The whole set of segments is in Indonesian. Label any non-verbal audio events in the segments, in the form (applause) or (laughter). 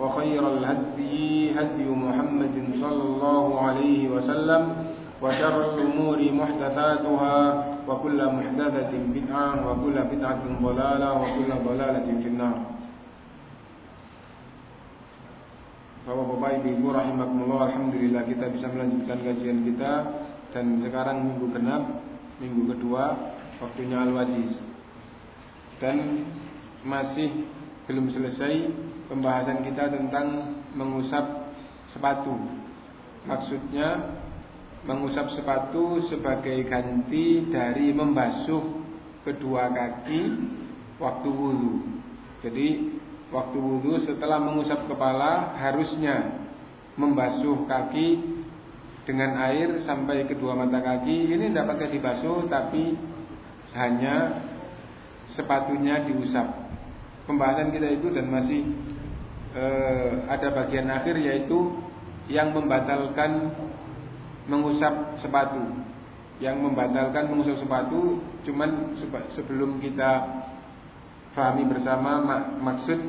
وخير الهدي هدي محمد صلى الله عليه وسلم وشر الأمور محدثاتها وكل محدثة بدعة وكل بدعة ضلالة وكل ضلالة في النار Bapak-bapak, ibu-ibu rahimakumullah Alhamdulillah kita bisa melanjutkan kajian kita Dan sekarang minggu genap Minggu kedua Waktunya Al-Wajiz Dan masih belum selesai pembahasan kita tentang mengusap sepatu. Maksudnya mengusap sepatu sebagai ganti dari membasuh kedua kaki waktu wudhu. Jadi waktu wudhu setelah mengusap kepala harusnya membasuh kaki dengan air sampai kedua mata kaki. Ini tidak pakai dibasuh tapi hanya sepatunya diusap pembahasan kita itu dan masih e, ada bagian akhir yaitu yang membatalkan mengusap sepatu. Yang membatalkan mengusap sepatu cuman sebelum kita fahami bersama mak maksud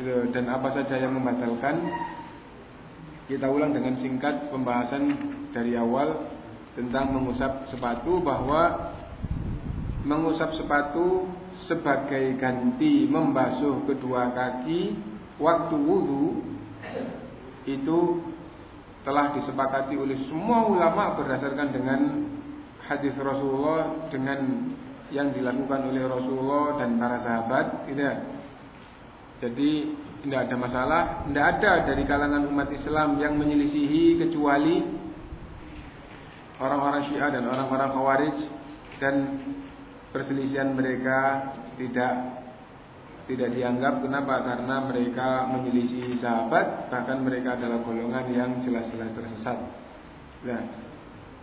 gitu, dan apa saja yang membatalkan kita ulang dengan singkat pembahasan dari awal tentang mengusap sepatu bahwa mengusap sepatu sebagai ganti membasuh kedua kaki waktu wudhu itu telah disepakati oleh semua ulama berdasarkan dengan hadis Rasulullah dengan yang dilakukan oleh Rasulullah dan para sahabat tidak ya. jadi tidak ada masalah tidak ada dari kalangan umat Islam yang menyelisihi kecuali orang-orang Syiah dan orang-orang Khawarij dan perselisihan mereka tidak tidak dianggap kenapa karena mereka menyelisih sahabat bahkan mereka adalah golongan yang jelas-jelas tersesat. Nah,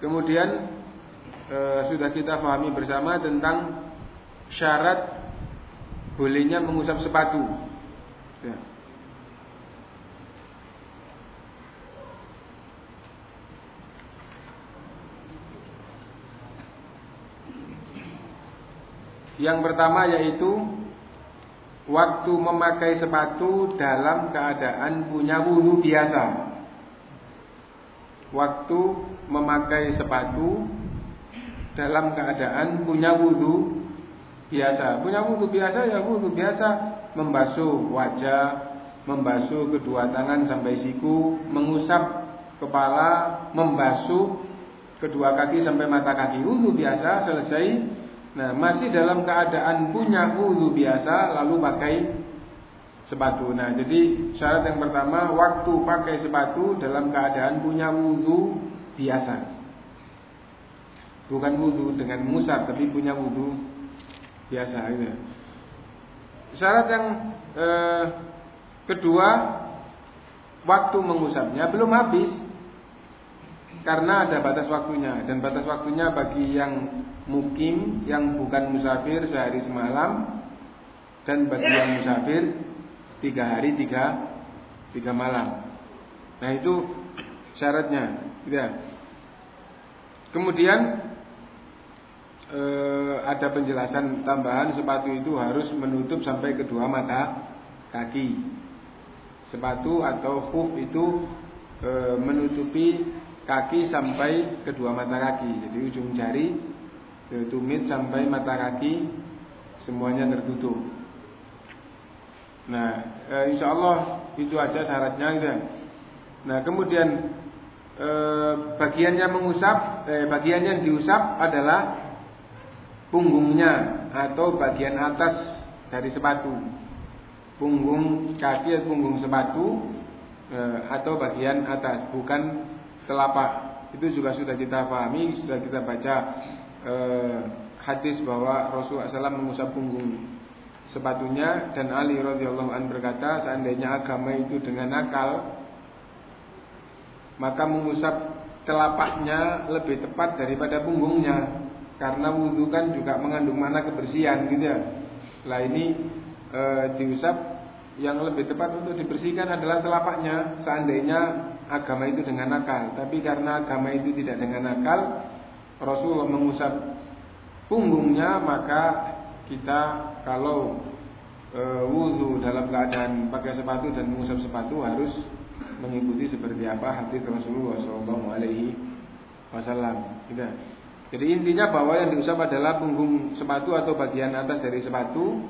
kemudian e, sudah kita pahami bersama tentang syarat bolehnya mengusap sepatu. Ya. Yang pertama yaitu waktu memakai sepatu dalam keadaan punya wudhu biasa. Waktu memakai sepatu dalam keadaan punya wudhu biasa. Punya wudhu biasa ya wudhu biasa membasuh wajah, membasuh kedua tangan sampai siku, mengusap kepala, membasuh kedua kaki sampai mata kaki. Wudhu biasa selesai Nah, masih dalam keadaan punya wudhu biasa lalu pakai sepatu. Nah, jadi syarat yang pertama waktu pakai sepatu dalam keadaan punya wudhu biasa. Bukan wudhu dengan musab, tapi punya wudhu biasa. Gitu. Syarat yang eh, kedua waktu mengusapnya belum habis karena ada batas waktunya dan batas waktunya bagi yang mukim yang bukan musafir sehari semalam dan bagi yang musafir tiga hari tiga tiga malam. Nah itu syaratnya, ya. Kemudian e, ada penjelasan tambahan sepatu itu harus menutup sampai kedua mata kaki. Sepatu atau khuf itu e, menutupi kaki sampai kedua mata kaki. Jadi ujung jari e, tumit sampai mata kaki semuanya tertutup. Nah, e, insya Allah itu aja syaratnya. Ya. Nah, kemudian e, bagian yang mengusap, e, bagian yang diusap adalah punggungnya atau bagian atas dari sepatu. Punggung kaki atau punggung sepatu e, atau bagian atas, bukan telapak. Itu juga sudah kita pahami, sudah kita baca e, hadis bahwa Rasulullah SAW mengusap punggung sepatunya dan Ali radhiyallahu an berkata seandainya agama itu dengan akal maka mengusap telapaknya lebih tepat daripada punggungnya karena wudhu kan juga mengandung mana kebersihan gitu ya. Lah ini e, diusap yang lebih tepat untuk dibersihkan adalah telapaknya seandainya agama itu dengan akal. Tapi karena agama itu tidak dengan akal, Rasulullah mengusap punggungnya maka kita kalau e, wudhu dalam keadaan pakai sepatu dan mengusap sepatu harus mengikuti seperti apa hadis Rasulullah Wasallam. Gitu. Jadi intinya bahwa yang diusap adalah punggung sepatu atau bagian atas dari sepatu,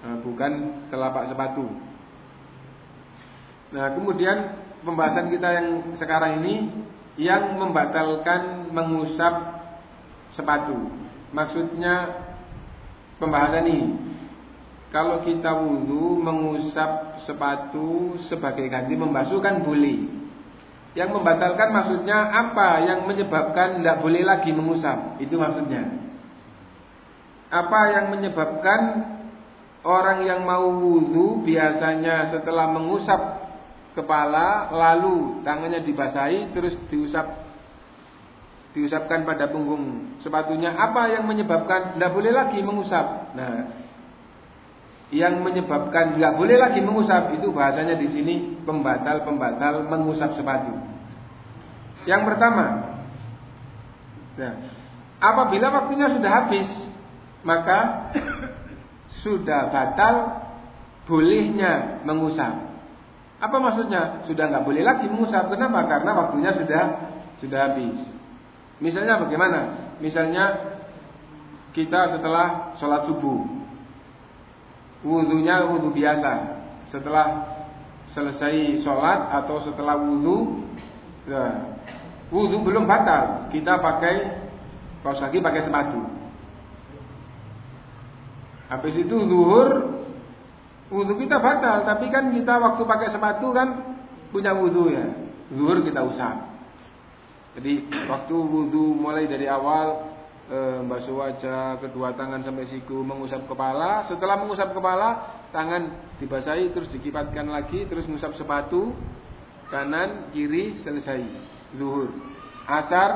e, bukan telapak sepatu. Nah kemudian pembahasan kita yang sekarang ini yang membatalkan mengusap sepatu. Maksudnya pembahasan ini. Kalau kita wudhu mengusap sepatu sebagai ganti membasuh kan boleh. Yang membatalkan maksudnya apa yang menyebabkan tidak boleh lagi mengusap? Itu maksudnya. Apa yang menyebabkan orang yang mau wudhu biasanya setelah mengusap kepala lalu tangannya dibasahi terus diusap diusapkan pada punggung. Sepatunya apa yang menyebabkan tidak boleh lagi mengusap. Nah yang menyebabkan nggak boleh lagi mengusap itu bahasanya di sini pembatal pembatal mengusap sepatu. Yang pertama nah, apabila waktunya sudah habis maka (coughs) sudah batal bolehnya mengusap apa maksudnya sudah nggak boleh lagi mengusap kenapa karena waktunya sudah sudah habis Misalnya bagaimana? Misalnya kita setelah sholat subuh, wudhunya wudhu biasa. Setelah selesai sholat atau setelah wudhu, ya, wudhu belum batal. Kita pakai kaos kaki pakai sepatu. Habis itu zuhur, wudhu kita batal. Tapi kan kita waktu pakai sepatu kan punya wudhu ya. Zuhur kita usap. Jadi waktu wudhu mulai dari awal e, basuh wajah, kedua tangan sampai siku, mengusap kepala. Setelah mengusap kepala, tangan dibasahi terus dikipatkan lagi, terus mengusap sepatu kanan kiri selesai. Zuhur, asar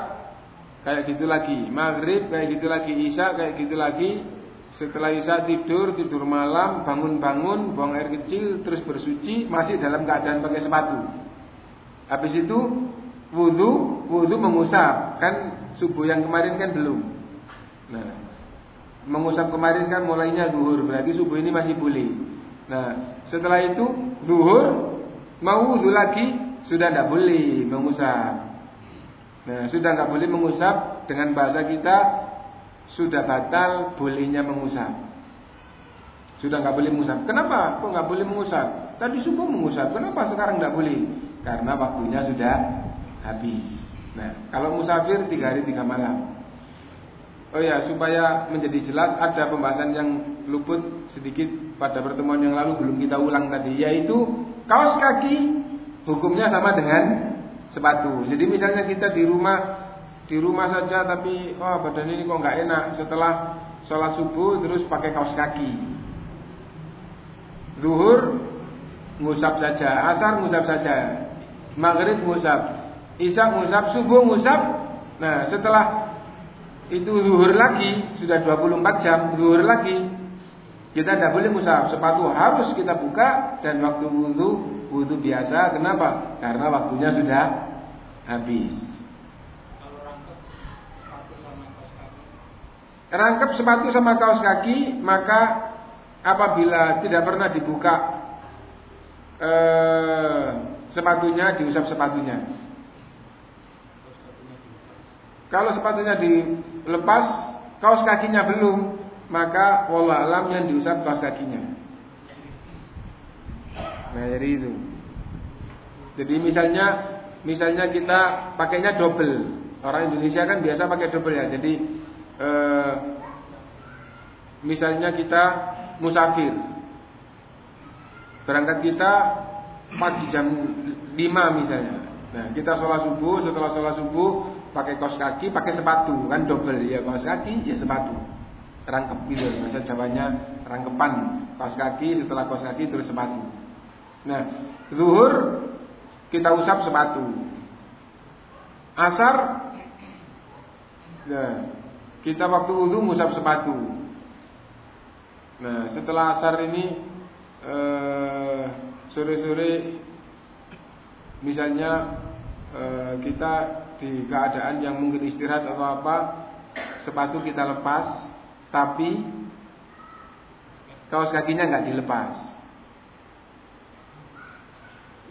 kayak gitu lagi, maghrib kayak gitu lagi, isya kayak gitu lagi. Setelah isya tidur, tidur malam, bangun-bangun, buang air kecil, terus bersuci, masih dalam keadaan pakai sepatu. Habis itu wudhu, wudhu mengusap. Kan subuh yang kemarin kan belum. Nah, mengusap kemarin kan mulainya duhur, berarti subuh ini masih boleh. Nah, setelah itu duhur mau wudhu lagi sudah tidak boleh mengusap. Nah, sudah nggak boleh mengusap dengan bahasa kita sudah batal bolehnya mengusap. Sudah nggak boleh mengusap. Kenapa? Kok nggak boleh mengusap? Tadi subuh mengusap. Kenapa sekarang nggak boleh? Karena waktunya sudah habis. Nah, kalau musafir tiga hari tiga malam. Oh ya, supaya menjadi jelas ada pembahasan yang luput sedikit pada pertemuan yang lalu belum kita ulang tadi, yaitu kaos kaki hukumnya sama dengan sepatu. Jadi misalnya kita di rumah di rumah saja tapi oh badan ini kok nggak enak setelah sholat subuh terus pakai kaos kaki. Zuhur ngusap saja, asar ngusap saja, maghrib ngusap, Isya ngusap, subuh ngusap. Nah, setelah itu zuhur lagi, sudah 24 jam, zuhur lagi. Kita tidak boleh ngusap, sepatu harus kita buka dan waktu wudhu, wudhu biasa. Kenapa? Karena waktunya sudah habis. Rangkap sepatu sama kaos kaki, maka apabila tidak pernah dibuka eh, sepatunya, diusap sepatunya. Kalau sepatunya dilepas, kaos kakinya belum, maka wallah alam yang diusap kaos kakinya. Nah, jadi itu. Jadi misalnya misalnya kita pakainya double. Orang Indonesia kan biasa pakai double ya. Jadi eh, misalnya kita musafir. Berangkat kita pagi jam 5 misalnya. Nah, kita sholat subuh, setelah sholat subuh pakai kaos kaki, pakai sepatu, kan double ya kaos kaki, ya sepatu. Rangkep gitu, bahasa Jawanya rangkepan kaos kaki, setelah kaos kaki terus sepatu. Nah, zuhur kita usap sepatu. Asar, nah, kita waktu wudhu musab sepatu. Nah, setelah asar ini eh, sore-sore misalnya eh, kita di keadaan yang mungkin istirahat atau apa, sepatu kita lepas, tapi kaos kakinya nggak dilepas.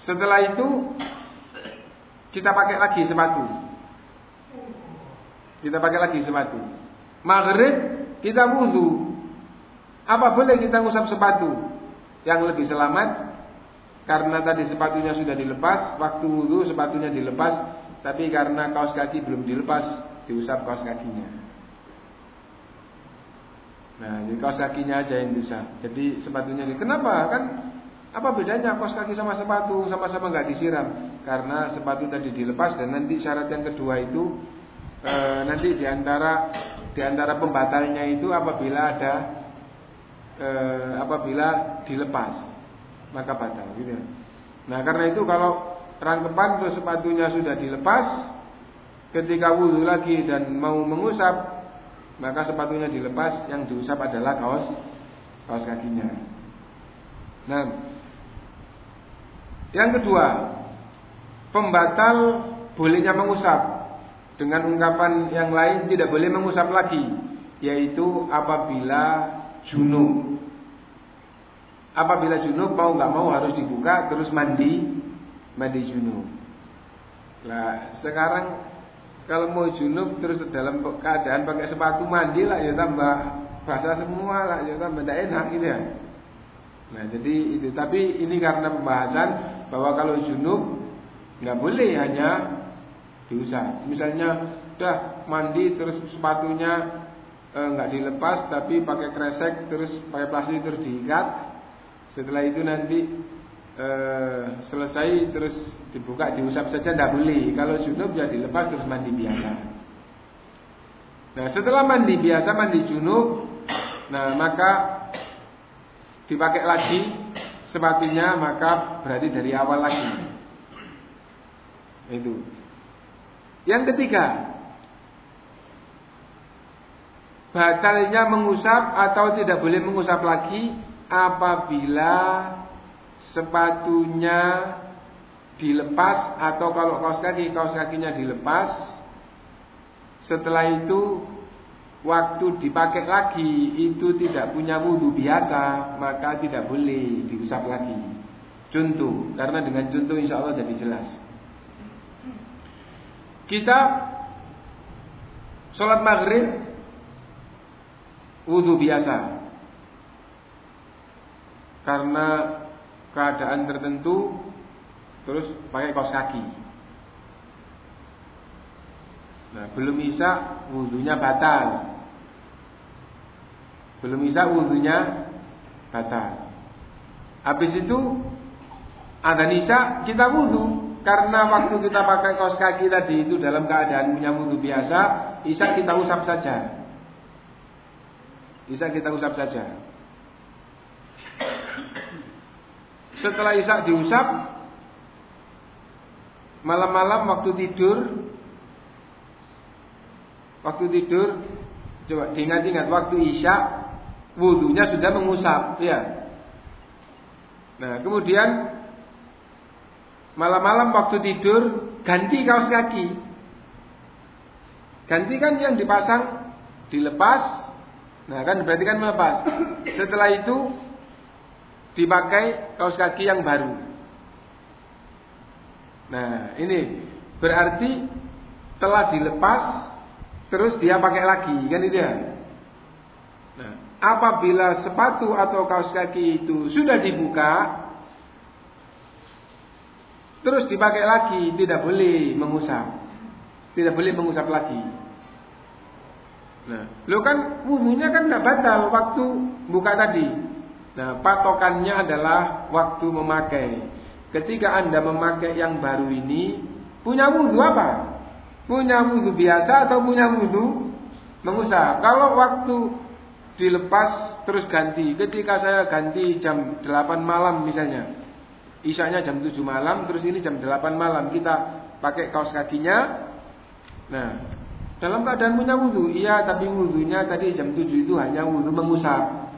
Setelah itu kita pakai lagi sepatu. Kita pakai lagi sepatu. Maghrib kita wudhu apa boleh kita ngusap sepatu? Yang lebih selamat karena tadi sepatunya sudah dilepas, waktu wudhu sepatunya dilepas, tapi karena kaos kaki belum dilepas, diusap kaos kakinya. Nah, jadi kaos kakinya aja yang bisa. Jadi sepatunya kenapa? Kan apa bedanya kaos kaki sama sepatu sama-sama nggak disiram? Karena sepatu tadi dilepas dan nanti syarat yang kedua itu e, nanti di antara di antara pembatalnya itu apabila ada eh, apabila dilepas maka batal gitu. Nah karena itu kalau rangkepan atau sepatunya sudah dilepas ketika wudhu lagi dan mau mengusap maka sepatunya dilepas yang diusap adalah kaos kaos kakinya. Nah yang kedua pembatal bolehnya mengusap dengan ungkapan yang lain tidak boleh mengusap lagi yaitu apabila junub. Apabila junub mau nggak mau harus dibuka terus mandi mandi junub. Nah sekarang kalau mau junub terus dalam keadaan pakai sepatu mandi lah ya tambah basah semua lah ya tambah tidak enak gitu ya. Nah jadi itu tapi ini karena pembahasan bahwa kalau junub nggak boleh hanya diusap. Misalnya udah mandi terus sepatunya Eh, nggak e, dilepas tapi pakai kresek terus pakai plastik terus diikat. Setelah itu nanti e, selesai terus dibuka diusap saja tidak boleh kalau junub ya dilepas terus mandi biasa. Nah setelah mandi biasa mandi junub nah maka dipakai lagi sepatunya maka berarti dari awal lagi. Itu yang ketiga batalnya mengusap atau tidak boleh mengusap lagi apabila sepatunya dilepas atau kalau kaos kaki kaos kakinya dilepas. Setelah itu waktu dipakai lagi itu tidak punya wudhu biasa maka tidak boleh diusap lagi. Contoh karena dengan contoh insya Allah jadi jelas kita sholat maghrib wudhu biasa karena keadaan tertentu terus pakai kaos kaki. Nah, belum bisa wudhunya batal. Belum bisa wudhunya batal. Habis itu ada nisa kita wudhu karena waktu kita pakai kaos kaki tadi itu dalam keadaan punya wudhu biasa, isa kita usap saja. Bisa kita usap saja. Setelah Isak diusap, malam-malam waktu tidur, waktu tidur, coba diingat-ingat waktu Isya, wudhunya sudah mengusap, ya. Nah, kemudian malam-malam waktu tidur ganti kaos kaki. Ganti kan yang dipasang dilepas, nah kan berarti kan melepas. Setelah itu dipakai kaos kaki yang baru. Nah, ini berarti telah dilepas terus dia pakai lagi, kan itu ya? Nah, apabila sepatu atau kaos kaki itu sudah dibuka terus dipakai lagi, tidak boleh mengusap. Tidak boleh mengusap lagi. Nah, lo kan wudhunya kan tidak batal waktu buka tadi. Nah, patokannya adalah waktu memakai. Ketika Anda memakai yang baru ini, punya wudhu apa? Punya wudhu biasa atau punya wudhu mengusap? Kalau waktu dilepas terus ganti. Ketika saya ganti jam 8 malam misalnya. Isanya jam 7 malam, terus ini jam 8 malam. Kita pakai kaos kakinya, Nah, dalam keadaan punya wudhu, iya tapi wudhunya tadi jam 7 itu hanya wudhu mengusap.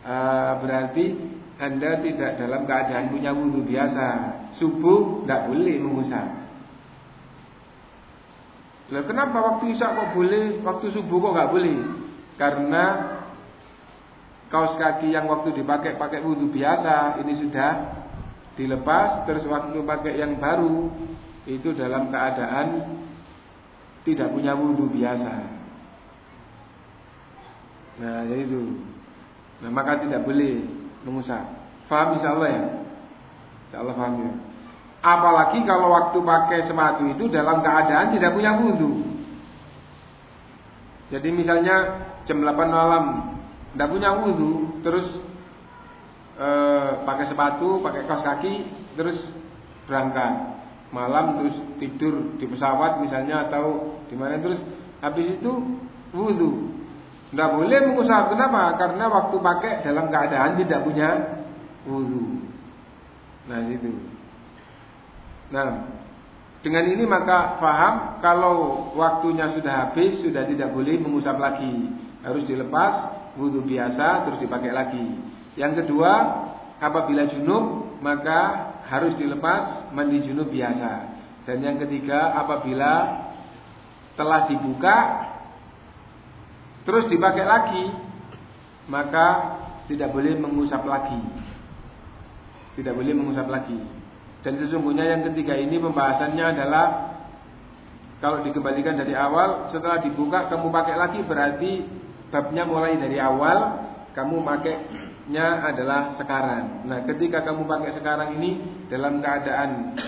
Uh, berarti Anda tidak dalam keadaan punya wudhu biasa. Subuh tidak boleh mengusap. Lah kenapa waktu isya kok boleh, waktu subuh kok nggak boleh? Karena kaos kaki yang waktu dipakai pakai wudhu biasa ini sudah dilepas, terus waktu pakai yang baru itu dalam keadaan tidak punya wudhu biasa. Nah, jadi itu. Nah, maka tidak boleh mengusap. Faham insya Allah ya? Insya Allah faham ya. Apalagi kalau waktu pakai sepatu itu dalam keadaan tidak punya wudhu. Jadi misalnya jam 8 malam tidak punya wudhu, terus eh, pakai sepatu, pakai kaos kaki, terus berangkat. Malam terus tidur di pesawat misalnya atau di mana terus habis itu wudhu tidak boleh mengusap kenapa? Karena waktu pakai dalam keadaan tidak punya wudhu nah itu. Nah dengan ini maka faham kalau waktunya sudah habis sudah tidak boleh mengusap lagi. Harus dilepas wudhu biasa terus dipakai lagi yang kedua apabila junub maka harus dilepas mandi junub biasa. Dan yang ketiga apabila telah dibuka terus dipakai lagi maka tidak boleh mengusap lagi. Tidak boleh mengusap lagi. Dan sesungguhnya yang ketiga ini pembahasannya adalah kalau dikembalikan dari awal setelah dibuka kamu pakai lagi berarti babnya mulai dari awal kamu pakai nya adalah sekarang. Nah, ketika kamu pakai sekarang ini dalam keadaan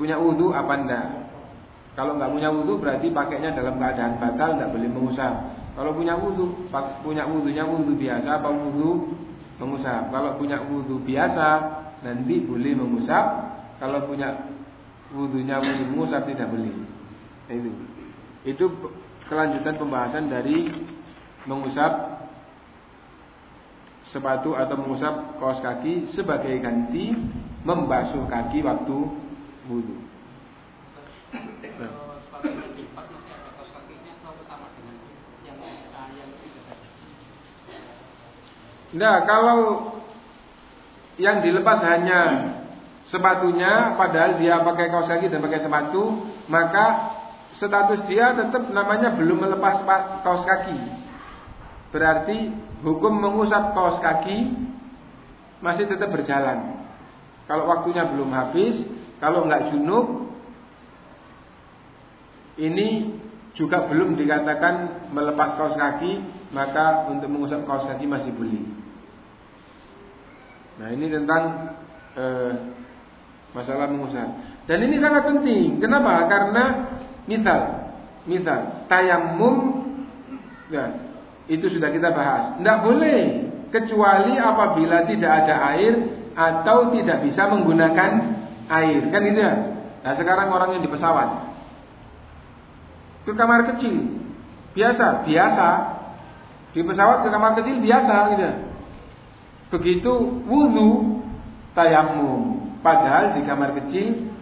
punya wudhu apa enggak? Kalau nggak punya wudhu berarti pakainya dalam keadaan batal, nggak boleh mengusap. Kalau punya wudhu, punya wudhunya wudhu biasa apa wudhu mengusap. Kalau punya wudhu biasa nanti boleh mengusap. Kalau punya wudhunya wudhu mengusap tidak boleh. Nah, itu. Itu kelanjutan pembahasan dari mengusap sepatu atau mengusap kaos kaki sebagai ganti membasuh kaki waktu wudhu. Nah, kalau yang dilepas hanya sepatunya, padahal dia pakai kaos kaki dan pakai sepatu, maka status dia tetap namanya belum melepas kaos kaki. Berarti hukum mengusap kaos kaki masih tetap berjalan. Kalau waktunya belum habis, kalau nggak junub, ini juga belum dikatakan melepas kaos kaki, maka untuk mengusap kaos kaki masih boleh. Nah ini tentang eh, masalah mengusap. Dan ini sangat penting. Kenapa? Karena misal, misal tayamum, ya, itu sudah kita bahas. Tidak boleh kecuali apabila tidak ada air atau tidak bisa menggunakan air. Kan itu ya. Nah sekarang orang yang di pesawat ke kamar kecil biasa, biasa di pesawat ke kamar kecil biasa gitu. Begitu wudhu tayamum. Padahal di kamar kecil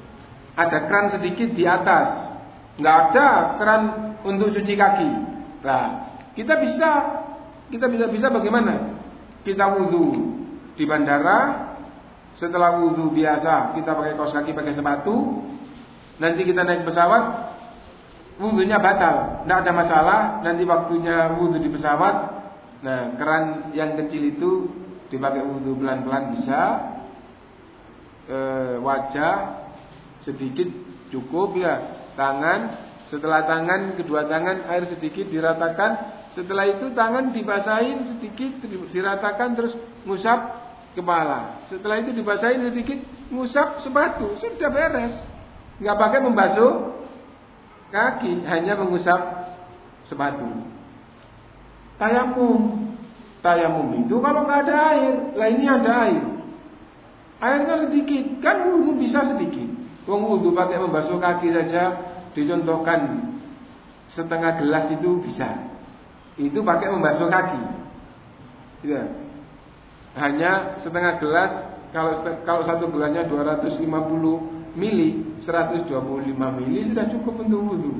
ada keran sedikit di atas. Nggak ada keran untuk cuci kaki. Nah, kita bisa kita bisa bisa bagaimana? Kita wudhu di bandara, setelah wudhu biasa kita pakai kaos kaki, pakai sepatu. Nanti kita naik pesawat, wudhunya batal, tidak ada masalah. Nanti waktunya wudhu di pesawat, nah keran yang kecil itu dipakai wudhu pelan-pelan bisa. E, wajah sedikit cukup ya, tangan setelah tangan kedua tangan air sedikit diratakan. Setelah itu tangan dibasahin sedikit diratakan terus ngusap kepala. Setelah itu dibasahin sedikit ngusap sepatu sudah beres. Nggak pakai membasuh kaki, hanya mengusap sepatu. Tayamum, tayamum itu kalau nggak ada air, lah ini ada air. Airnya sedikit, kan wudhu bisa sedikit. Wong wudhu pakai membasuh kaki saja dicontohkan setengah gelas itu bisa. Itu pakai membasuh kaki. Ya. Hanya setengah gelas kalau kalau satu gelasnya 250 mili, 125 mili sudah cukup untuk wudhu.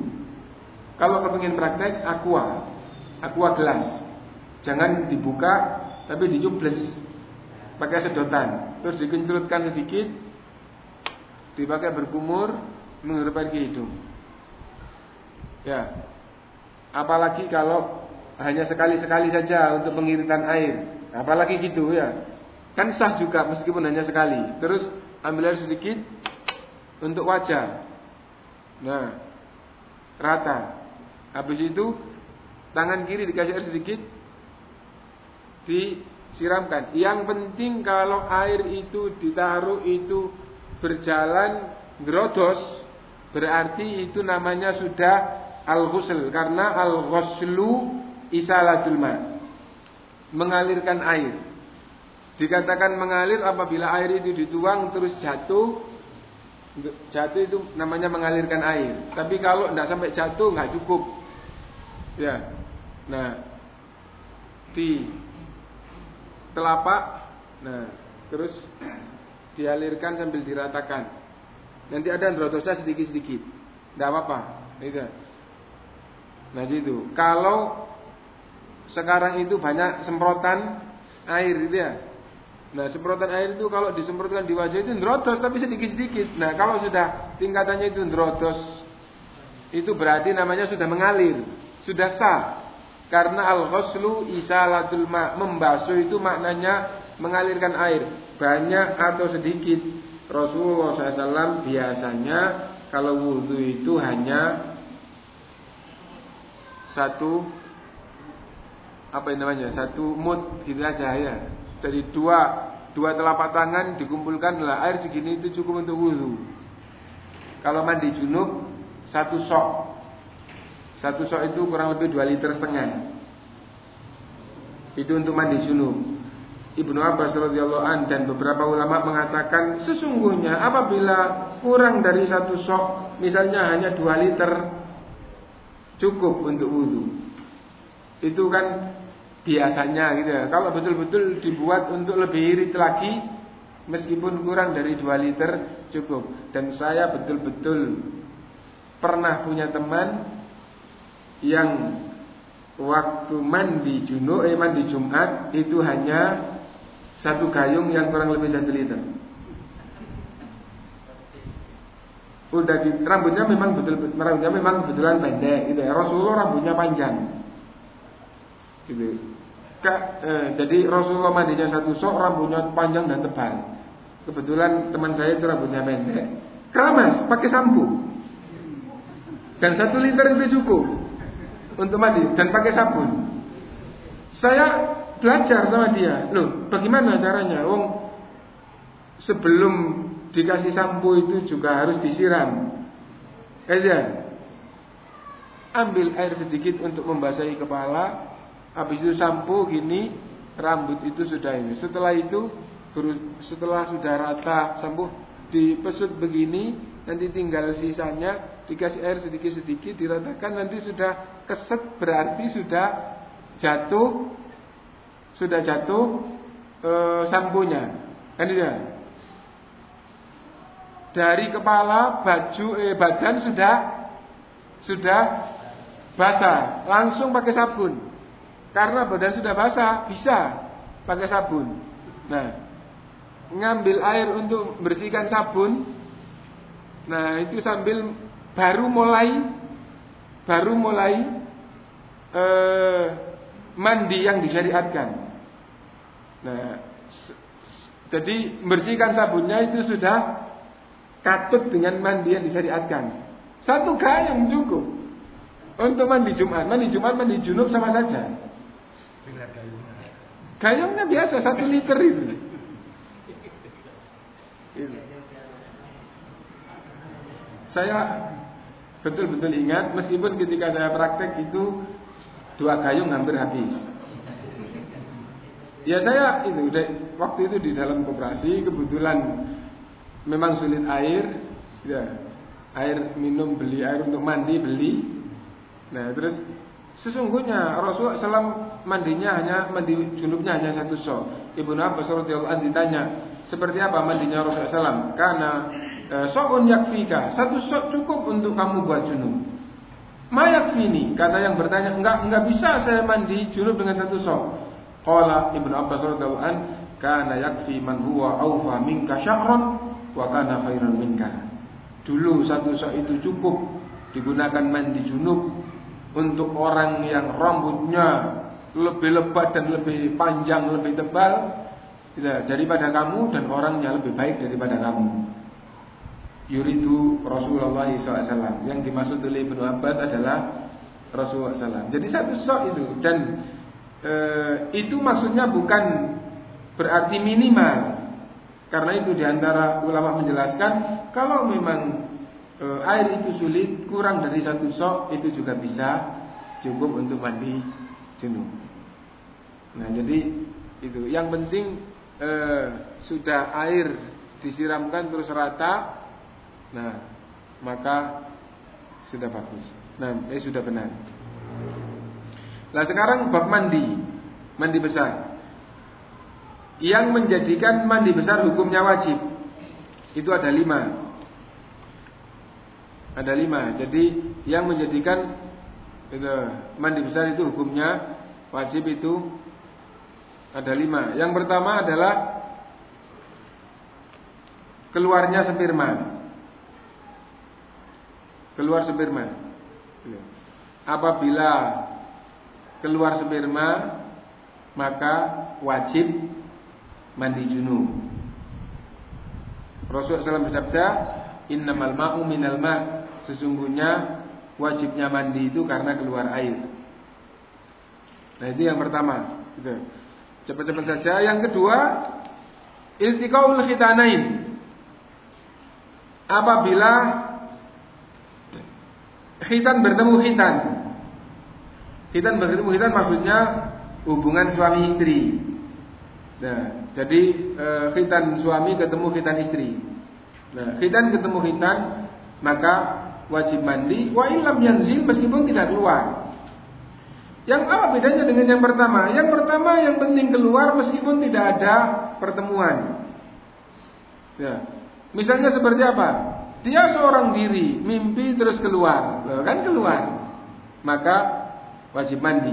Kalau kepingin praktek aqua, aqua gelas. Jangan dibuka tapi dicubles pakai sedotan, terus dikencurutkan sedikit, dipakai berkumur, menghirupkan ke hidung. Ya. Apalagi kalau hanya sekali-sekali saja untuk pengiritan air. Apalagi gitu ya. Kan sah juga meskipun hanya sekali. Terus ambil air sedikit untuk wajah. Nah, rata. Habis itu tangan kiri dikasih air sedikit disiramkan. Yang penting kalau air itu ditaruh itu berjalan gerodos berarti itu namanya sudah al-ghusl. Karena al-ghuslu isalatul ma. Mengalirkan air. Dikatakan mengalir apabila air itu dituang terus jatuh. Jatuh itu namanya mengalirkan air. Tapi kalau tidak sampai jatuh nggak cukup. Ya. Nah. Di telapak. Nah. Terus dialirkan sambil diratakan. Nanti ada drotosnya sedikit-sedikit. Tidak apa-apa. Gitu Nah gitu. Kalau sekarang itu banyak semprotan air gitu ya. Nah semprotan air itu kalau disemprotkan di wajah itu ndrotos tapi sedikit-sedikit. Nah kalau sudah tingkatannya itu ndrotos itu berarti namanya sudah mengalir, sudah sah. Karena al-ghuslu isalatul ma membasuh itu maknanya mengalirkan air banyak atau sedikit. Rasulullah SAW biasanya kalau wudhu itu hanya satu apa yang namanya? Satu mut gitu aja ya. Dari dua dua telapak tangan dikumpulkan lah. Air segini itu cukup untuk wudhu kalau mandi junub satu sok. Satu sok itu kurang lebih dua liter setengah. Itu untuk mandi junub. Ibnu Abbas radhiyallahu an dan beberapa ulama mengatakan sesungguhnya apabila kurang dari satu sok misalnya hanya dua liter cukup untuk wudhu. Itu kan biasanya gitu ya. Kalau betul-betul dibuat untuk lebih irit lagi, meskipun kurang dari 2 liter cukup. Dan saya betul-betul pernah punya teman yang waktu mandi junub, eh mandi Jumat itu hanya satu gayung yang kurang lebih satu liter. Udah di rambutnya memang betul rambutnya memang kebetulan pendek gitu ya. Rasulullah rambutnya panjang. Gitu. Kak, eh, jadi Rasulullah mandinya satu sok rambutnya panjang dan tebal. Kebetulan teman saya itu rambutnya pendek. Keramas, pakai sampo. Dan satu liter itu cukup untuk mandi dan pakai sabun. Saya belajar sama dia. Loh, bagaimana caranya? Wong sebelum dikasih sampo itu juga harus disiram. Aja. Ambil air sedikit untuk membasahi kepala. Habis itu sampo gini, rambut itu sudah ini. Setelah itu, setelah sudah rata sampo dipesut begini, nanti tinggal sisanya dikasih air sedikit-sedikit diratakan nanti sudah keset berarti sudah jatuh sudah jatuh e, sampunya kan dia dari kepala baju eh, badan sudah sudah basah, langsung pakai sabun. Karena badan sudah basah, bisa pakai sabun. Nah, ngambil air untuk bersihkan sabun. Nah, itu sambil baru mulai baru mulai eh, mandi yang disyariatkan. Nah, jadi membersihkan sabunnya itu sudah katut dengan mandi yang disyariatkan. Satu gayung cukup untuk mandi Jumat. Mandi Jumat, mandi junub sama saja. Gayungnya biasa satu liter itu. Saya betul-betul ingat meskipun ketika saya praktek itu dua gayung hampir habis. Ya saya itu waktu itu di dalam koperasi kebetulan memang sulit air, ya air minum beli air untuk mandi beli. Nah terus sesungguhnya Rasulullah SAW mandinya hanya mandi junubnya hanya satu sok. Ibnu Abbas radhiyallahu anhu ditanya seperti apa mandinya Rasulullah SAW? Karena e, sokun yakfika satu sok cukup untuk kamu buat junub. Mayak ini kata yang bertanya enggak enggak bisa saya mandi junub dengan satu sok. Qala Ibnu Abbas radhiyallahu an kana yakfi man huwa awfa minka syahran wa kana khairan minka. Dulu satu sok itu cukup digunakan mandi junub untuk orang yang rambutnya lebih lebat dan lebih panjang, lebih tebal ya, daripada kamu dan orangnya lebih baik daripada kamu. Yuridu Rasulullah SAW Yang dimaksud oleh Ibnu Abbas adalah Rasulullah SAW Jadi satu sok itu Dan e, itu maksudnya bukan berarti minimal. Karena itu di antara ulama menjelaskan kalau memang e, air itu sulit kurang dari satu sok itu juga bisa cukup untuk mandi junub. Nah jadi itu yang penting e, sudah air disiramkan terus rata, nah maka sudah bagus. Nah, ini sudah benar. Nah sekarang bab mandi mandi besar. Yang menjadikan mandi besar hukumnya wajib. Itu ada lima. Ada lima. Jadi yang menjadikan itu, mandi besar itu hukumnya wajib itu ada lima. Yang pertama adalah keluarnya sperma. Keluar sperma. Apabila keluar sperma maka wajib mandi junub. Rasulullah SAW bersabda, Innamal ma'u minal ma' Sesungguhnya wajibnya mandi itu karena keluar air. Nah itu yang pertama. Gitu. Cepat-cepat saja. Yang kedua, iltiqaul khitanain. Apabila khitan bertemu khitan. Khitan bertemu khitan maksudnya hubungan suami istri. Nah, jadi e, khitan suami ketemu khitan istri. Nah, khitan ketemu khitan maka wajib mandi wa ilam yanzil meskipun tidak keluar. Yang apa bedanya dengan yang pertama? Yang pertama yang penting keluar meskipun tidak ada pertemuan. Ya. Misalnya seperti apa? Dia seorang diri, mimpi terus keluar. Loh, kan keluar. Maka wajib mandi.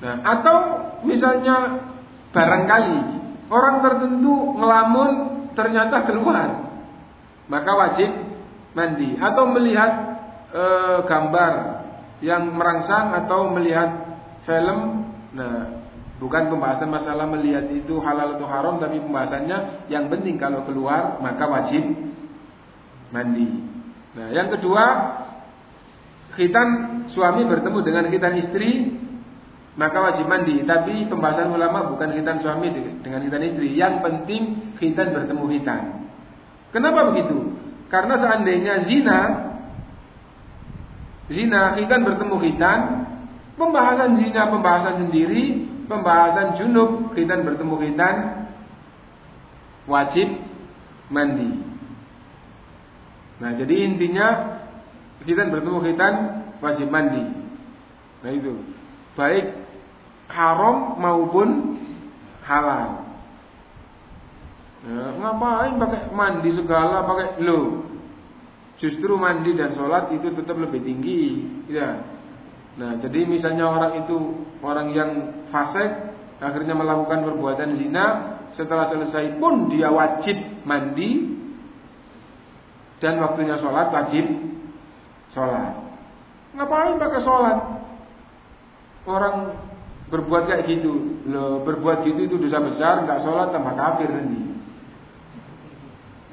Nah, atau misalnya barangkali orang tertentu ngelamun ternyata keluar, maka wajib mandi atau melihat e, gambar yang merangsang atau melihat film. Nah, bukan pembahasan masalah melihat itu halal atau haram, tapi pembahasannya yang penting kalau keluar maka wajib mandi. Nah, yang kedua, khitan suami bertemu dengan khitan istri maka wajib mandi. Tapi pembahasan ulama bukan khitan suami dengan khitan istri. Yang penting khitan bertemu khitan. Kenapa begitu? Karena seandainya zina, zina khitan bertemu khitan, pembahasan zina pembahasan sendiri, pembahasan junub khitan bertemu khitan, wajib mandi. Nah, jadi intinya khitan bertemu khitan wajib mandi. Nah itu. Baik haram maupun halal. Ya, ngapain pakai mandi segala pakai lo? Justru mandi dan sholat itu tetap lebih tinggi, ya. Nah, jadi misalnya orang itu orang yang fasik akhirnya melakukan perbuatan zina, setelah selesai pun dia wajib mandi dan waktunya sholat wajib sholat. Ngapain pakai sholat? Orang berbuat kayak gitu, lo berbuat gitu itu dosa besar, nggak sholat tambah kafir nanti.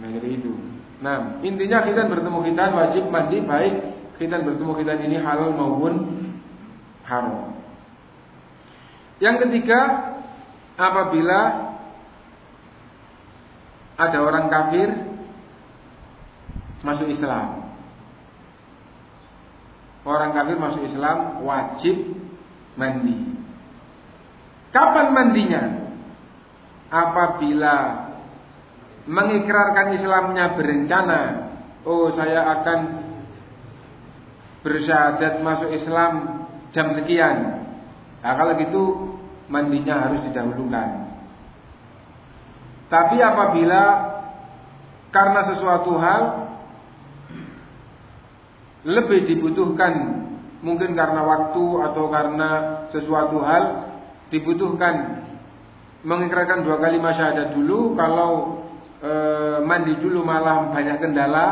Nah itu. Nah intinya kita bertemu kita wajib mandi baik kita bertemu kita ini halal maupun haram. Yang ketiga, apabila ada orang kafir masuk Islam. Orang kafir masuk Islam wajib mandi. Kapan mandinya? Apabila mengikrarkan Islamnya berencana, oh saya akan bersyahadat masuk Islam jam sekian. Nah, kalau gitu mandinya harus didahulukan. Tapi apabila karena sesuatu hal lebih dibutuhkan mungkin karena waktu atau karena sesuatu hal dibutuhkan. Mengikrarkan dua kali masyahadat dulu kalau e, mandi dulu malah banyak kendala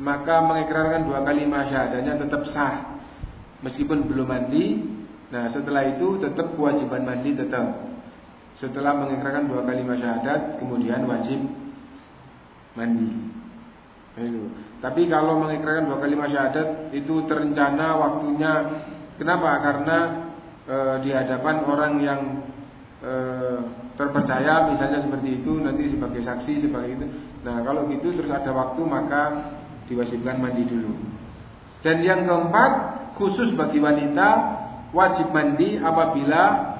maka mengikrarkan dua kali masyahadatnya tetap sah. Meskipun belum mandi nah setelah itu tetap kewajiban mandi tetap. Setelah mengikrarkan dua kali masyahadat kemudian wajib mandi. Tapi kalau mengikrarkan dua kali masyahadat itu terencana waktunya kenapa? Karena e, di hadapan orang yang e, terpercaya misalnya seperti itu nanti sebagai saksi sebagai itu. Nah, kalau gitu terus ada waktu maka diwajibkan mandi dulu. Dan yang keempat, khusus bagi wanita wajib mandi apabila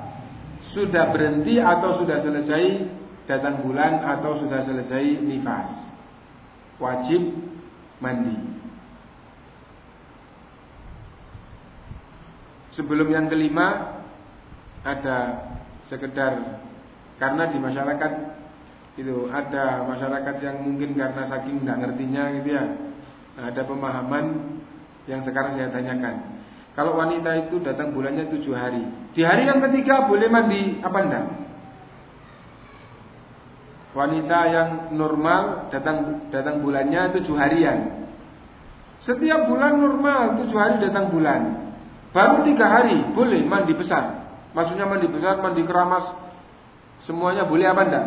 sudah berhenti atau sudah selesai datang bulan atau sudah selesai nifas. Wajib mandi. Sebelum yang kelima ada sekedar karena di masyarakat itu ada masyarakat yang mungkin karena saking nggak ngertinya gitu ya ada pemahaman yang sekarang saya tanyakan kalau wanita itu datang bulannya tujuh hari. Di hari yang ketiga boleh mandi apa enggak? Wanita yang normal datang datang bulannya tujuh harian. Setiap bulan normal tujuh hari datang bulan. Baru tiga hari boleh mandi besar. Maksudnya mandi besar, mandi keramas, semuanya boleh apa enggak?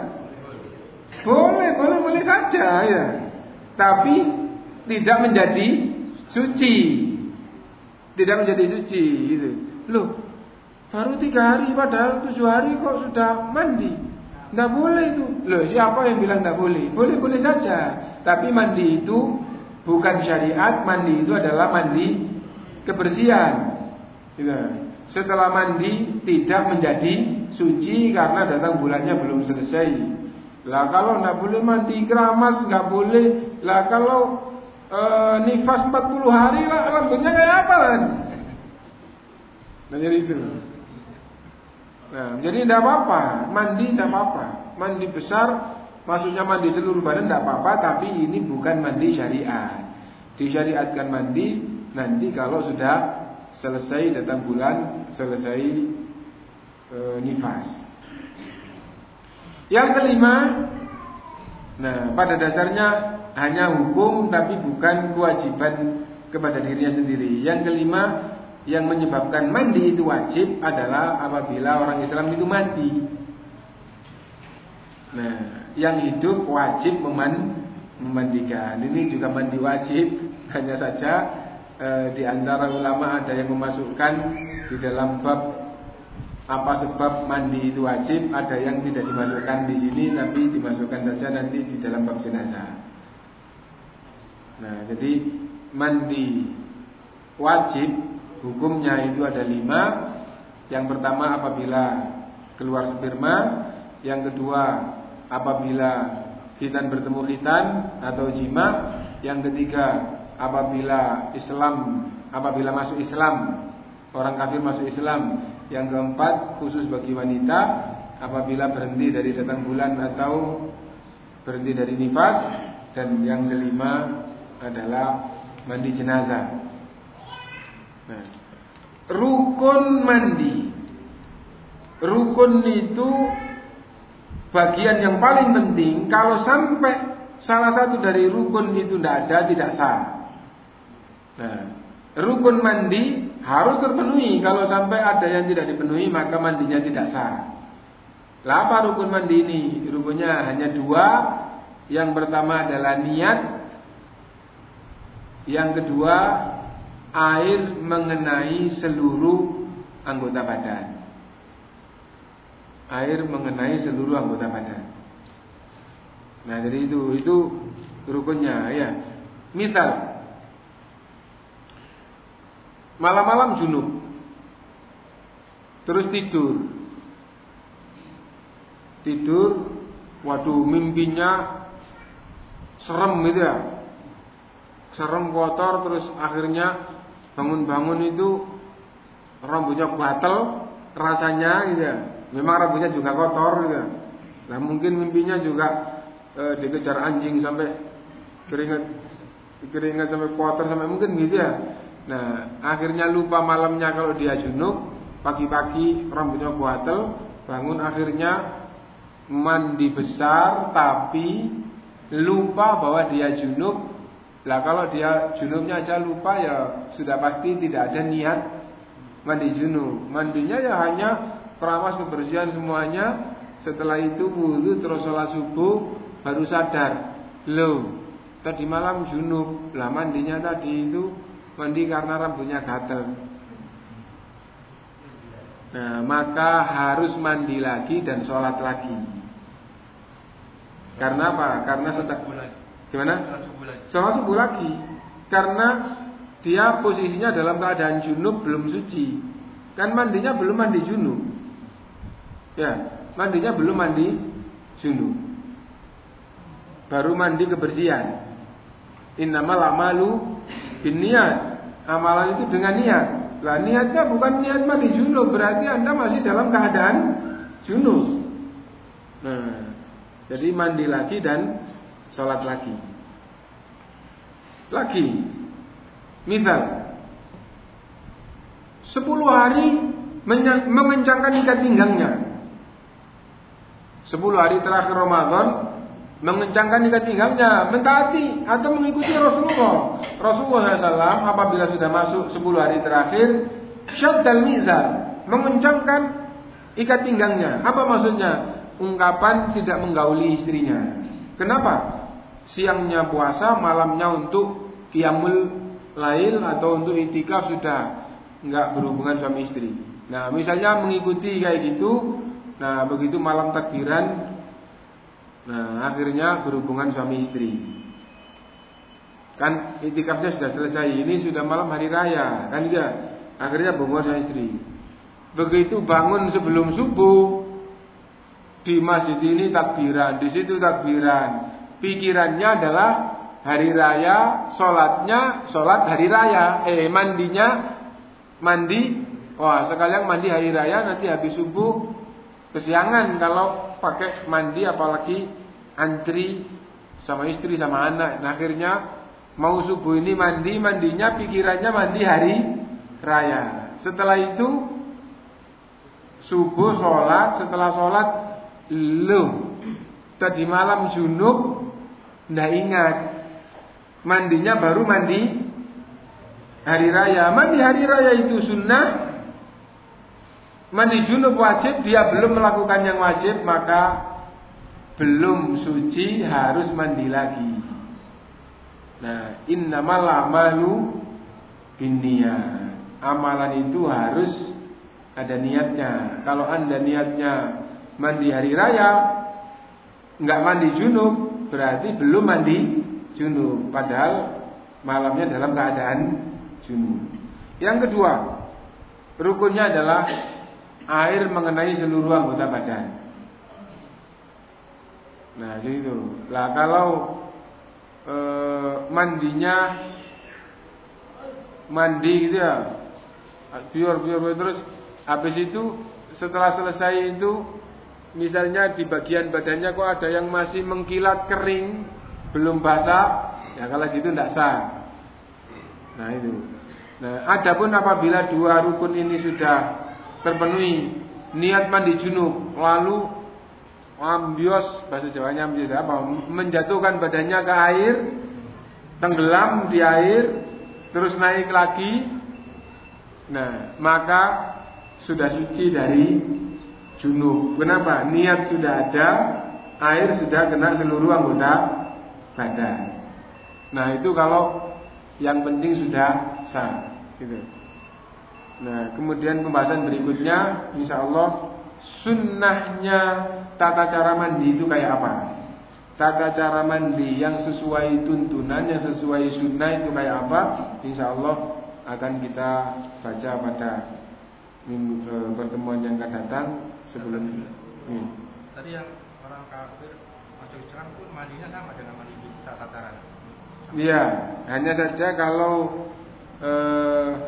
Boleh, boleh, boleh saja ya. Tapi tidak menjadi suci tidak menjadi suci gitu. Loh, baru tiga hari padahal tujuh hari kok sudah mandi. Tidak boleh itu. Loh, siapa yang bilang tidak boleh? Boleh-boleh saja. Tapi mandi itu bukan syariat. Mandi itu adalah mandi kebersihan. Gitu. Setelah mandi tidak menjadi suci karena datang bulannya belum selesai. Lah kalau tidak boleh mandi keramas nggak boleh. Lah kalau e, nifas 40 hari lah rambutnya kayak apa kan? Nah itu. Nah, jadi tidak apa-apa, mandi tidak apa-apa. Mandi besar, maksudnya mandi seluruh badan tidak apa-apa, tapi ini bukan mandi syariat. Disyariatkan mandi nanti kalau sudah selesai datang bulan, selesai e, nifas. Yang kelima, nah pada dasarnya hanya hukum tapi bukan kewajiban kepada dirinya sendiri. Yang kelima, yang menyebabkan mandi itu wajib adalah apabila orang Islam itu mati. Nah, yang hidup wajib meman memandikan. Ini juga mandi wajib. (laughs) Hanya saja e, di antara ulama ada yang memasukkan di dalam bab apa sebab mandi itu wajib, ada yang tidak dimasukkan di sini tapi dimasukkan saja nanti di dalam bab jenazah. Nah, jadi mandi wajib hukumnya itu ada lima. Yang pertama apabila keluar sperma, yang kedua apabila hitan bertemu hitan atau jima, yang ketiga apabila Islam apabila masuk Islam orang kafir masuk Islam, yang keempat khusus bagi wanita apabila berhenti dari datang bulan atau berhenti dari nifas dan yang kelima adalah mandi jenazah. Rukun mandi. Rukun itu bagian yang paling penting. Kalau sampai salah satu dari rukun itu tidak ada, tidak sah. Nah, rukun mandi harus terpenuhi. Kalau sampai ada yang tidak dipenuhi, maka mandinya tidak sah. Lah rukun mandi ini? Rukunnya hanya dua. Yang pertama adalah niat. Yang kedua, air mengenai seluruh anggota badan. Air mengenai seluruh anggota badan. Nah, jadi itu itu rukunnya ya. Misal malam-malam junub terus tidur tidur waduh mimpinya serem gitu ya serem kotor terus akhirnya bangun-bangun itu rambutnya gatel rasanya gitu ya memang rambutnya juga kotor gitu ya nah mungkin mimpinya juga e, dikejar anjing sampai keringat keringat sampai kotor sampai mungkin gitu ya Nah, akhirnya lupa malamnya kalau dia junub, pagi-pagi rambutnya gatel, bangun akhirnya mandi besar tapi lupa bahwa dia junub. Lah kalau dia junubnya aja lupa ya sudah pasti tidak ada niat mandi junub. Mandinya ya hanya keramas kebersihan semuanya. Setelah itu wudhu terus sholat subuh baru sadar. Loh, tadi malam junub. Lah mandinya tadi itu mandi karena rambutnya gatel. Nah, maka harus mandi lagi dan sholat lagi. Karena apa? Karena sedang gimana? Sholat subuh lagi. Karena dia posisinya dalam keadaan junub belum suci. Kan mandinya belum mandi junub. Ya, mandinya belum mandi junub. Baru mandi kebersihan. Innamal amalu niat. Amalan itu dengan niat. Lah niatnya bukan niat mandi junub, berarti Anda masih dalam keadaan junub. Nah, jadi mandi lagi dan sholat lagi. Lagi, misal 10 hari mengencangkan ikat pinggangnya. 10 hari terakhir Ramadan mengencangkan ikat pinggangnya, mentaati atau mengikuti Rasulullah. Rasulullah SAW apabila sudah masuk 10 hari terakhir, syaddal mizar, mengencangkan ikat pinggangnya. Apa maksudnya? Ungkapan tidak menggauli istrinya. Kenapa? Siangnya puasa, malamnya untuk kiamul lail atau untuk itikaf sudah nggak berhubungan suami istri. Nah, misalnya mengikuti kayak gitu, nah begitu malam takbiran Nah, akhirnya berhubungan suami istri. Kan itikafnya sudah selesai. Ini sudah malam hari raya, kan dia. Akhirnya berhubungan suami istri. Begitu bangun sebelum subuh di masjid ini takbiran, di situ takbiran. Pikirannya adalah hari raya, sholatnya sholat hari raya. Eh mandinya mandi. Wah sekalian mandi hari raya nanti habis subuh kesiangan kalau pakai mandi apalagi antri sama istri sama anak. Nah, akhirnya mau subuh ini mandi, mandinya pikirannya mandi hari raya. Setelah itu subuh sholat, setelah sholat lu tadi malam junub ndak ingat mandinya baru mandi hari raya. Mandi hari raya itu sunnah. Mandi junub wajib, dia belum melakukan yang wajib, maka belum suci harus mandi lagi. Nah, innamal amalu binniyat. Amalan itu harus ada niatnya. Kalau Anda niatnya mandi hari raya, nggak mandi junub, berarti belum mandi junub. Padahal malamnya dalam keadaan junub. Yang kedua, rukunnya adalah air mengenai seluruh anggota badan. Nah, itu. Lah kalau e, mandinya mandi gitu ya. Biar biar terus habis itu setelah selesai itu misalnya di bagian badannya kok ada yang masih mengkilat kering, belum basah, ya kalau gitu tidak sah. Nah itu. Nah, adapun apabila dua rukun ini sudah terpenuhi, niat mandi junub, lalu ambios bahasa Jawanya menjadi apa? Menjatuhkan badannya ke air, tenggelam di air, terus naik lagi, nah maka sudah suci dari junub. Kenapa? Niat sudah ada, air sudah kena seluruh anggota badan. Nah itu kalau yang penting sudah sah. Gitu. Nah kemudian pembahasan berikutnya, insya Allah sunnahnya tata cara mandi itu kayak apa? Tata cara mandi yang sesuai tuntunan, yang sesuai sunnah itu kayak apa? Insya Allah akan kita baca pada minggu e, pertemuan yang akan datang sebelum ini. Tadi yang orang kafir masuk Islam pun mandinya sama dengan mandi tata cara. Iya, hanya saja kalau e,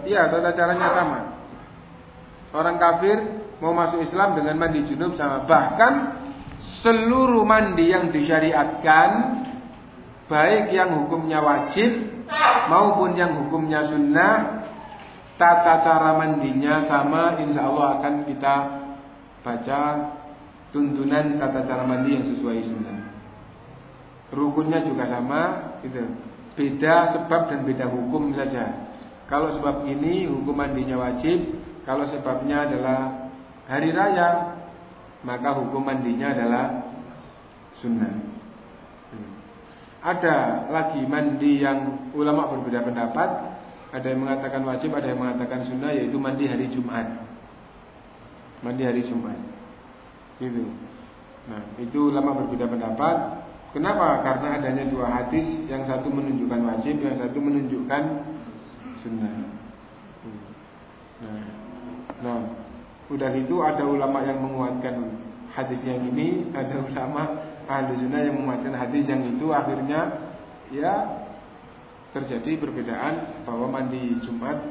iya tata caranya sama. Orang kafir mau masuk Islam dengan mandi junub sama. Bahkan seluruh mandi yang disyariatkan baik yang hukumnya wajib maupun yang hukumnya sunnah tata cara mandinya sama insya Allah akan kita baca tuntunan tata cara mandi yang sesuai sunnah. Rukunnya juga sama gitu. Beda sebab dan beda hukum saja. Kalau sebab ini hukum mandinya wajib. Kalau sebabnya adalah hari raya maka hukum mandinya adalah sunnah. Ada lagi mandi yang ulama berbeda pendapat, ada yang mengatakan wajib, ada yang mengatakan sunnah, yaitu mandi hari Jumat. Mandi hari Jumat. Itu. Nah, itu ulama berbeda pendapat. Kenapa? Karena adanya dua hadis, yang satu menunjukkan wajib, yang satu menunjukkan sunnah. Nah, nah Udah itu ada ulama yang menguatkan hadis yang ini, ada ulama ahli sunnah yang menguatkan hadis yang itu akhirnya ya terjadi perbedaan bahwa mandi Jumat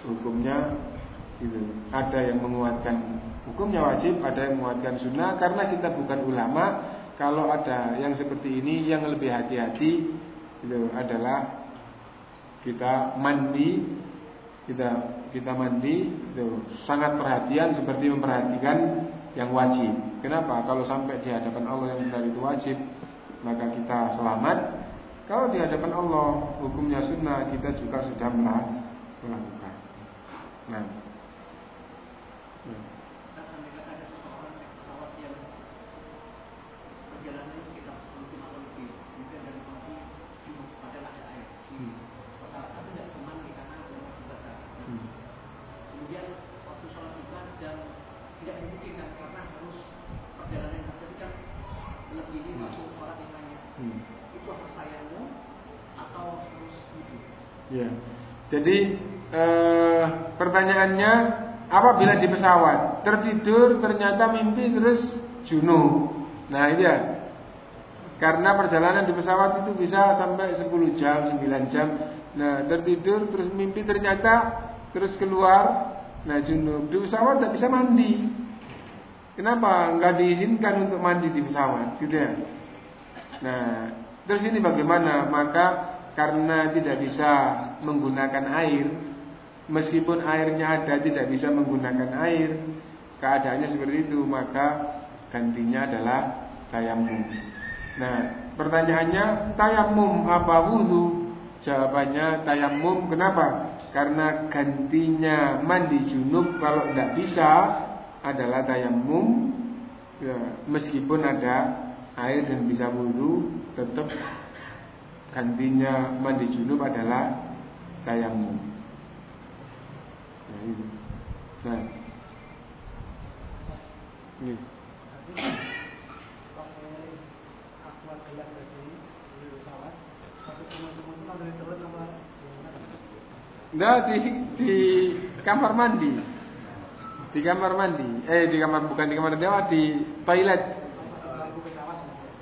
hukumnya itu ada yang menguatkan hukumnya wajib, ada yang menguatkan sunnah karena kita bukan ulama. Kalau ada yang seperti ini yang lebih hati-hati itu adalah kita mandi kita kita mandi itu sangat perhatian seperti memperhatikan yang wajib. Kenapa? Kalau sampai di hadapan Allah yang benar itu wajib, maka kita selamat. Kalau di hadapan Allah hukumnya sunnah, kita juga sudah melakukan. Nah. Ya. Jadi eh, pertanyaannya apabila di pesawat tertidur ternyata mimpi terus junub. Nah ini ya. Karena perjalanan di pesawat itu bisa sampai 10 jam, 9 jam. Nah tertidur terus mimpi ternyata terus keluar. Nah junub di pesawat tidak bisa mandi. Kenapa? Enggak diizinkan untuk mandi di pesawat, gitu ya. Nah, terus ini bagaimana? Maka karena tidak bisa menggunakan air, meskipun airnya ada tidak bisa menggunakan air, keadaannya seperti itu, maka gantinya adalah tayamum. Nah, pertanyaannya tayamum apa wudhu? Jawabannya tayamum. Kenapa? Karena gantinya mandi junub kalau tidak bisa adalah tayamum. Ya, meskipun ada air dan bisa wudhu, tetap gantinya mandi junub adalah tayamum. Nah, ini. Nah. Ini. Nah, di di kamar mandi. Di kamar mandi. Eh di kamar bukan di kamar dewa di toilet.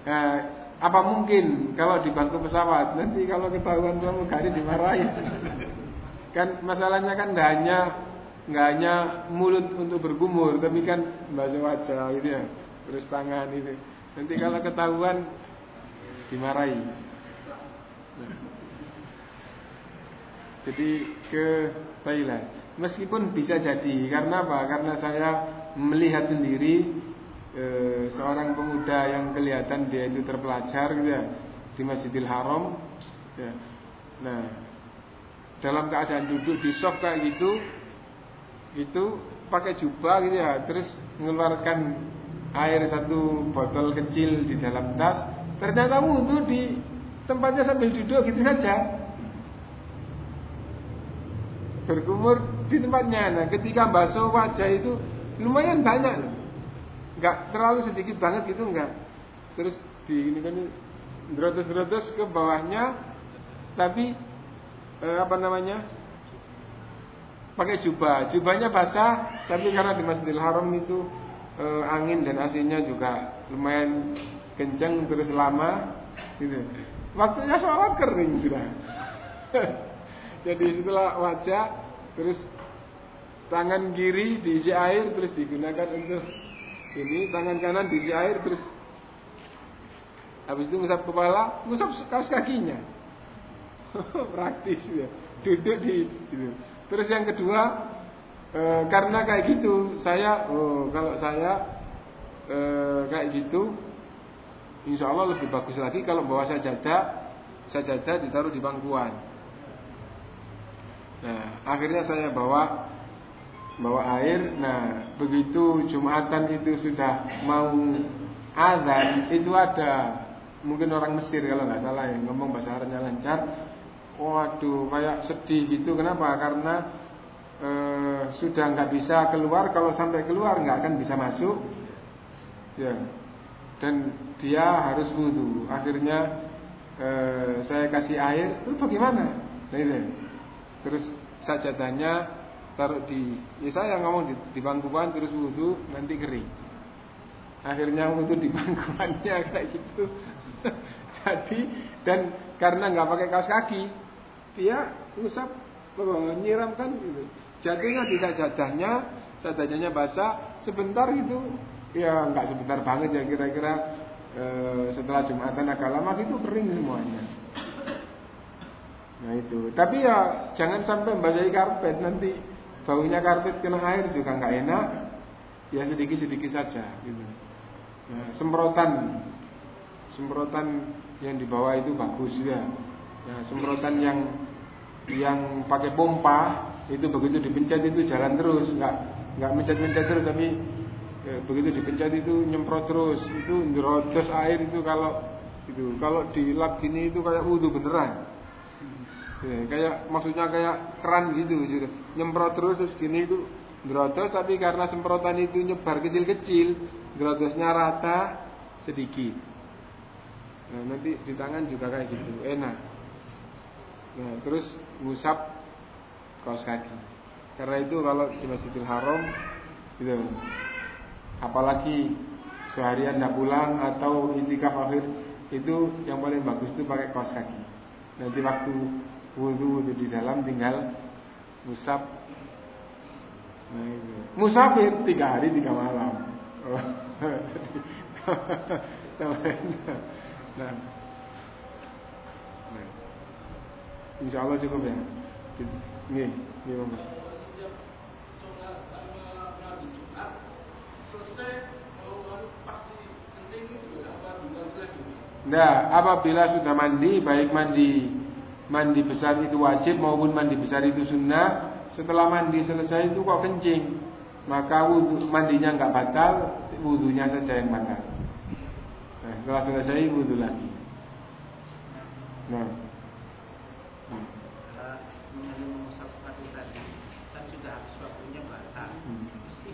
Nah, apa mungkin kalau di bangku pesawat nanti kalau ketahuan pramugari dimarahi? Kan masalahnya kan nggak hanya nggak hanya mulut untuk bergumur, tapi kan bahasa wajah gitu ya, terus tangan itu. Nanti kalau ketahuan dimarahi. Jadi ke Thailand. Meskipun bisa jadi karena apa? Karena saya melihat sendiri e, seorang pemuda yang kelihatan dia itu terpelajar gitu ya di Masjidil Haram ya. Nah, dalam keadaan duduk di soft kayak gitu itu pakai jubah gitu ya terus mengeluarkan air satu botol kecil di dalam tas ternyata wudhu di tempatnya sambil duduk gitu saja. Berkumur di tempatnya. Nah ketika basuh wajah itu lumayan banyak loh nggak terlalu sedikit banget gitu enggak terus di ini kan gerotos-gerotos ke bawahnya tapi eh, apa namanya pakai jubah. Jubahnya basah tapi karena di Masjidil Haram itu eh, angin dan aslinya juga lumayan kencang terus lama gitu. Waktunya sholat kering sudah. (laughs) Jadi setelah wajah terus tangan kiri diisi air terus digunakan untuk ini tangan kanan diisi air terus habis itu ngusap kepala ngusap kaos kakinya. (laughs) Praktis ya. Duduk di gitu. terus yang kedua e, karena kayak gitu saya oh, kalau saya e, kayak gitu insya Allah lebih bagus lagi kalau bawa sajadah sajadah ditaruh di bangkuan nah akhirnya saya bawa bawa air nah begitu jumatan itu sudah mau azan itu ada mungkin orang Mesir kalau nggak salah ya ngomong bahasa Arabnya lancar Waduh, kayak sedih gitu. Kenapa? Karena e, sudah nggak bisa keluar. Kalau sampai keluar nggak akan bisa masuk. Ya. Dan dia harus wudhu. Akhirnya e, saya kasih air. Terus bagaimana? Nah, itu. Terus sajadahnya taruh di. Ya saya ngomong di, di terus wudhu nanti kering. Akhirnya wudhu di (laughs) bangkuannya kayak gitu. (laughs) Jadi dan karena nggak pakai kaos kaki, dia usap menyiramkan gitu. Jatuhnya di sajadahnya, sajadahnya basah, sebentar itu ya nggak sebentar banget ya kira-kira e, setelah Jumatan agak lama itu kering semuanya. Nah itu. Tapi ya jangan sampai membasahi karpet nanti baunya karpet kena air juga nggak enak. Ya sedikit-sedikit saja gitu. Nah, semprotan semprotan yang dibawa itu bagus ya. Ya, semprotan yang yang pakai pompa itu begitu dipencet itu jalan terus, nggak nggak mencet-mencet terus tapi ya, begitu dipencet itu nyemprot terus, itu ngerodos air itu kalau itu kalau di lap gini itu kayak wudhu beneran. Ya, kayak maksudnya kayak keran gitu, gitu. nyemprot terus terus gini itu ngerodos tapi karena semprotan itu nyebar kecil-kecil, ngerodosnya rata sedikit. Nah, nanti di tangan juga kayak gitu, enak. Nah, terus ngusap kaos kaki. Karena itu kalau di Masjidil Haram gitu. Apalagi seharian tidak pulang atau intikaf akhir itu yang paling bagus itu pakai kaos kaki. Nanti waktu wudhu wudhu di dalam tinggal itu. Musafir tiga hari tiga malam. (laughs) nah, Insya Allah cukup ya. Nih, nih Mama. Nah, apabila sudah mandi, baik mandi mandi besar itu wajib maupun mandi besar itu sunnah. Setelah mandi selesai itu kok kencing, maka wudhu, mandinya nggak batal, wudhunya saja yang batal. Nah, setelah selesai wudhu lagi. Nah.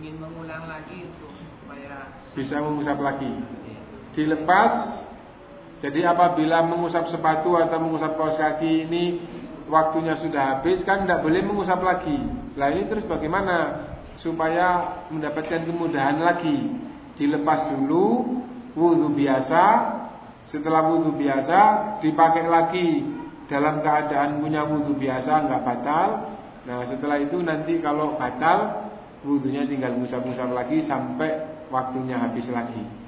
ingin mengulang lagi untuk supaya bisa mengusap lagi. Dilepas. Jadi apabila mengusap sepatu atau mengusap kaos kaki ini waktunya sudah habis kan tidak boleh mengusap lagi. Lah ini terus bagaimana supaya mendapatkan kemudahan lagi? Dilepas dulu wudhu biasa. Setelah wudhu biasa dipakai lagi dalam keadaan punya wudhu biasa nggak batal. Nah setelah itu nanti kalau batal wudhunya tinggal musab-musab lagi sampai waktunya habis lagi.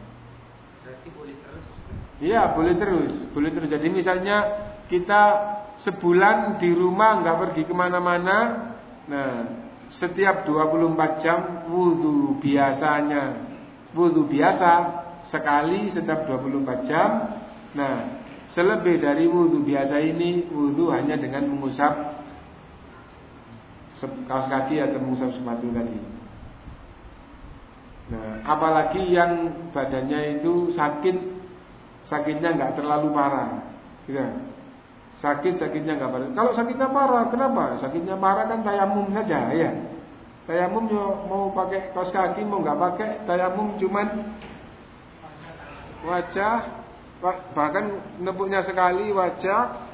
Iya, boleh terus, boleh terus. Jadi misalnya kita sebulan di rumah nggak pergi ke mana-mana, nah setiap 24 jam wudhu biasanya, wudhu biasa sekali setiap 24 jam. Nah, selebih dari wudhu biasa ini, wudhu hanya dengan mengusap kaos kaki atau mengusap sepatu tadi. Nah, apalagi yang badannya itu sakit, sakitnya nggak terlalu parah, gitu. Sakit sakitnya nggak parah. Kalau sakitnya parah, kenapa? Sakitnya parah kan tayamum saja, ya. Tayamum mau pakai kaos kaki mau nggak pakai, tayamum cuman wajah, bahkan nebuknya sekali wajah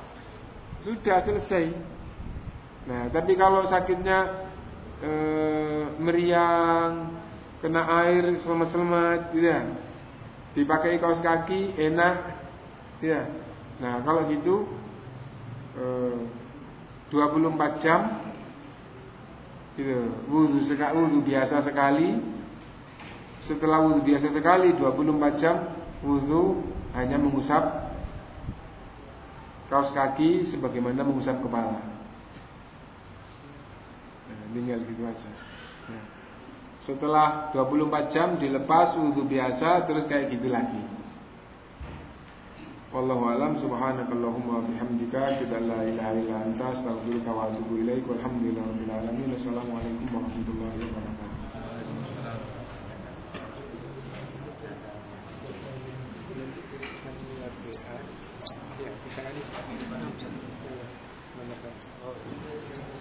sudah selesai. Nah, tapi kalau sakitnya e, meriang, kena air selamat-selamat, tidak. Ya. Dipakai kaos kaki enak, ya. Nah, kalau gitu e, 24 jam gitu. Wudhu sekali, wudhu biasa sekali. Setelah wudhu biasa sekali 24 jam wudhu hanya mengusap kaos kaki sebagaimana mengusap kepala. Nah, tinggal gitu aja. Nah, setelah 24 jam dilepas wudhu biasa terus kayak gitu lagi. Wallahu alam subhanakallahumma wa bihamdika asyhadu la ilaha illa anta astaghfiruka wa atubu ilaik walhamdulillahi alamin. Assalamualaikum warahmatullahi wabarakatuh. Ya.